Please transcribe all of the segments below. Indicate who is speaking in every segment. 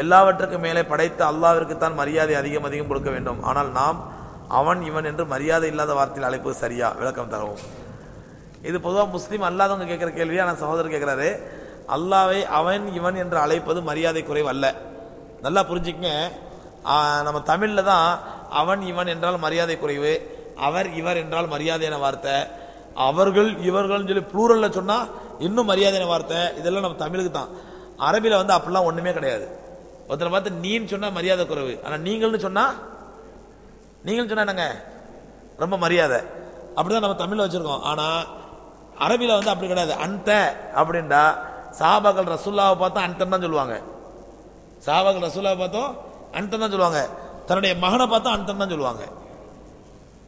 Speaker 1: எல்லாவற்றுக்கும் மேலே படைத்த அல்லாவிற்கு தான் மரியாதை அதிகம் அதிகம் கொடுக்க வேண்டும். ஆனால் நாம் அவன் இவன் என்று மரியாதை இல்லாத வார்த்தையில் அழைப்பது சரியா? விளக்கம் தரவும். இது பொதுவாக முஸ்லீம் அல்லாதவங்க கேட்குற கேள்வி ஆனால் சகோதரர் கேட்குறாரு. அல்லாவை அவன் இவன் என்று அழைப்பது மரியாதை குறைவு அல்ல. நல்லா புரிஞ்சுக்கங்க. நம்ம தமிழில் தான் அவன் இவன் என்றால் மரியாதை குறைவு அவர் இவர் என்றால் மரியாதையான வார்த்தை. அவர்கள் இவர்கள் சொல்லி ப்ளூரலில் சொன்னால் இன்னும் மரியாதையான வார்த்தை. இதெல்லாம் நம்ம தமிழுக்கு தான். அரபியில் வந்து அப்படிலாம் ஒன்றுமே கிடையாது. ஒருத்தரை பார்த்து நீன்னு சொன்னா மரியாதை குறைவு. ஆனா நீங்கள்னு சொன்னா நீங்கள் சொன்னா என்னங்க? ரொம்ப மரியாதை. அப்படிதான் நம்ம தமிழ்ல வச்சிருக்கோம். ஆனா அரபியில் வந்து அப்படி கிடையாது. அந்த அப்படின்டா சாபாக்கள் ரசுல்லாவை பார்த்தா அன்டன் தான் சொல்லுவாங்க. சாபாக்கள் ரசுல்லாவை பார்த்தோம் அன்டன் தான் சொல்லுவாங்க. தன்னுடைய மகனை பார்த்தா அன்டன் தான் சொல்லுவாங்க.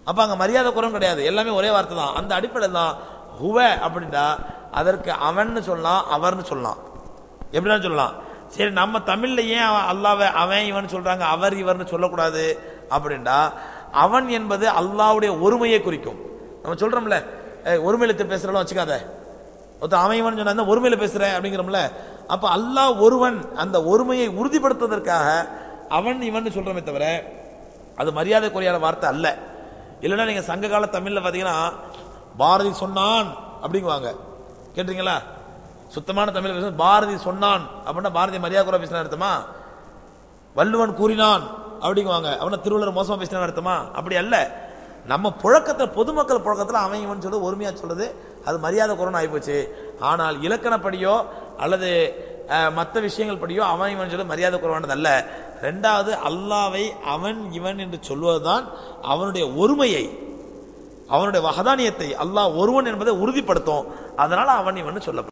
Speaker 1: அப்ப அங்க மரியாதை குறம் கிடையாது. எல்லாமே ஒரே வார்த்தை தான். அந்த அடிப்படையில் தான் ஹுவ அப்படின்டா அதற்கு அவன்னு சொல்லலாம் அவர்னு சொல்லலாம். எப்படின்னு சொல்லலாம்? சரி நம்ம தமிழ்ல ஏன் அவன் அல்லாவை அவன் இவன் சொல்றாங்க அவர் இவர்னு சொல்லக்கூடாது அப்படின்டா அவன் என்பது அல்லாவுடைய ஒருமையை குறிக்கும். நம்ம சொல்றோம்ல ஏய், ஒருமையில பேசுறோம் வச்சுக்காத. ஒருத்தன் அவன் இவன் சொன்னா ஒருமையில பேசுறேன் அப்படிங்கிறோம்ல. அப்ப அல்லாஹ் ஒருவன் அந்த ஒருமையை உறுதிப்படுத்துவதற்காக அவன் இவன் சொல்றோமே தவிர அது மரியாதைக்குரியான வார்த்தை அல்ல. இல்லைன்னா நீங்க சங்க கால தமிழ்ல பாத்தீங்கன்னா பாரதி சொன்னான் அப்படிங்குவாங்க. கேட்டீங்களா சுத்தமான தமிழ் பேச பாரதி சொன்னான் அப்படின்னா பாரதி மரியாதை குறை பேசினா அர்த்தமா? வள்ளுவன் கூறினான் அப்படிங்குவாங்க. அவனை திருவள்ளுவர் மோசமாக பேசினா அர்த்தமா? அப்படி அல்ல. நம்ம புழக்கத்தில் பொதுமக்கள் புழக்கத்தில் அவன் இவன் சொல்றது ஒருமையா சொல்றது அது மரியாதை குறைன்னு ஆகிப்போச்சு ஆனால் இலக்கணப்படியோ அல்லது மற்ற விஷயங்கள் படியோ அவன் இவன் சொல்றது மரியாதை குறைவானது அல்ல. ரெண்டாவது அல்லாவை அவன் இவன் என்று சொல்வதுதான் அவனுடைய ஒருமையை அவனுடைய வகதானியத்தை அல்லாஹ் ஒருவன் என்பதை உறுதிப்படுத்தும். அதனால் அவன் இவன் சொல்லப்படும்.